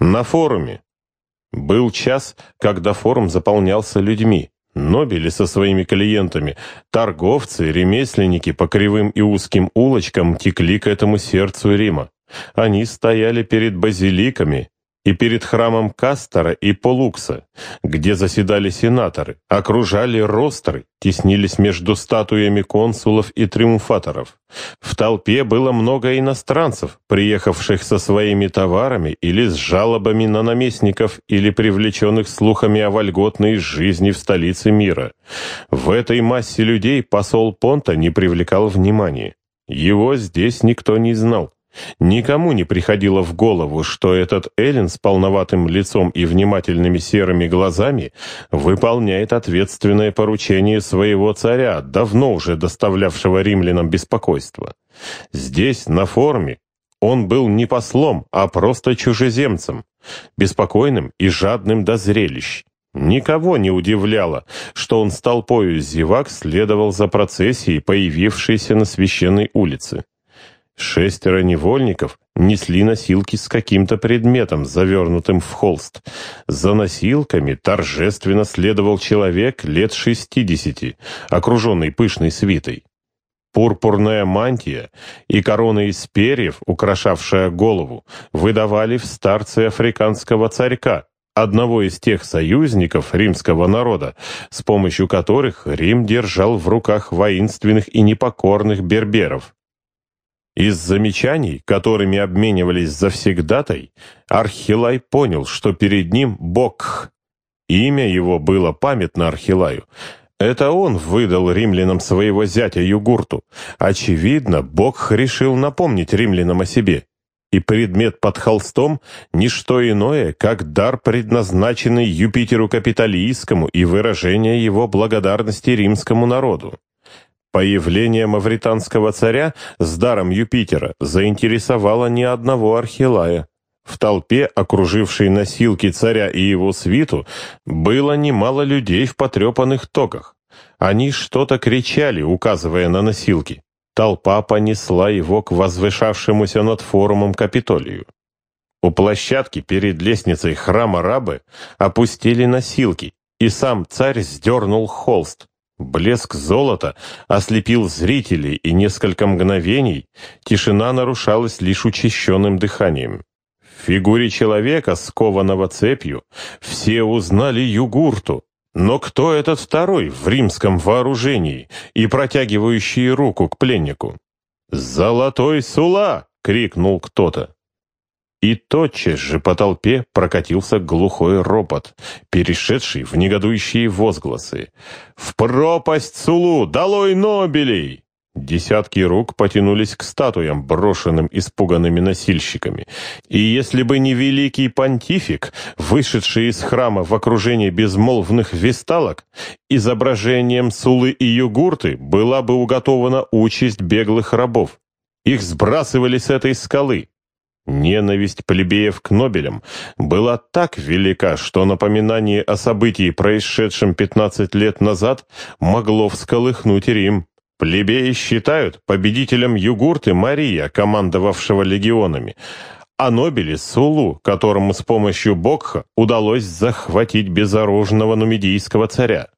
На форуме. Был час, когда форум заполнялся людьми. Нобели со своими клиентами, торговцы, ремесленники по кривым и узким улочкам текли к этому сердцу Рима. Они стояли перед базиликами, и перед храмом Кастора и Полукса, где заседали сенаторы, окружали ростры, теснились между статуями консулов и триумфаторов. В толпе было много иностранцев, приехавших со своими товарами или с жалобами на наместников или привлеченных слухами о вольготной жизни в столице мира. В этой массе людей посол Понта не привлекал внимания. Его здесь никто не знал. Никому не приходило в голову, что этот Эллен с полноватым лицом и внимательными серыми глазами выполняет ответственное поручение своего царя, давно уже доставлявшего римлянам беспокойство. Здесь, на форуме, он был не послом, а просто чужеземцем, беспокойным и жадным до зрелищ. Никого не удивляло, что он с толпою зевак следовал за процессией, появившейся на священной улице. Шестеро невольников несли носилки с каким-то предметом, завернутым в холст. За носилками торжественно следовал человек лет шестидесяти, окруженный пышной свитой. Пурпурная мантия и корона из перьев, украшавшая голову, выдавали в старце африканского царька, одного из тех союзников римского народа, с помощью которых Рим держал в руках воинственных и непокорных берберов. Из замечаний, которыми обменивались завсегдатай, Архилай понял, что перед ним Бог. Имя его было памятно Архилаю. Это он выдал римлянам своего зятя Югурту. Очевидно, Бог решил напомнить римлянам о себе. И предмет под холстом — ничто иное, как дар, предназначенный Юпитеру Капитолийскому и выражение его благодарности римскому народу. Появление мавританского царя с даром Юпитера заинтересовало ни одного архилая. В толпе, окружившей носилки царя и его свиту, было немало людей в потрепанных токах. Они что-то кричали, указывая на носилки. Толпа понесла его к возвышавшемуся над форумом Капитолию. У площадки перед лестницей храма Рабы опустили носилки, и сам царь сдернул холст. Блеск золота ослепил зрителей, и несколько мгновений тишина нарушалась лишь учащенным дыханием. В фигуре человека, скованного цепью, все узнали Югурту. Но кто этот второй в римском вооружении и протягивающий руку к пленнику? «Золотой Сула!» — крикнул кто-то. И тотчас же по толпе прокатился глухой ропот, перешедший в негодующие возгласы. «В пропасть Сулу! Долой Нобелей!» Десятки рук потянулись к статуям, брошенным испуганными носильщиками. И если бы не великий понтифик, вышедший из храма в окружении безмолвных весталок, изображением Сулы и Югурты была бы уготована участь беглых рабов. Их сбрасывали с этой скалы, Ненависть плебеев к Нобелям была так велика, что напоминание о событии, происшедшем 15 лет назад, могло всколыхнуть Рим. Плебеи считают победителем Югурты Мария, командовавшего легионами, а Нобели — Сулу, которому с помощью Бокха удалось захватить безоружного нумидийского царя.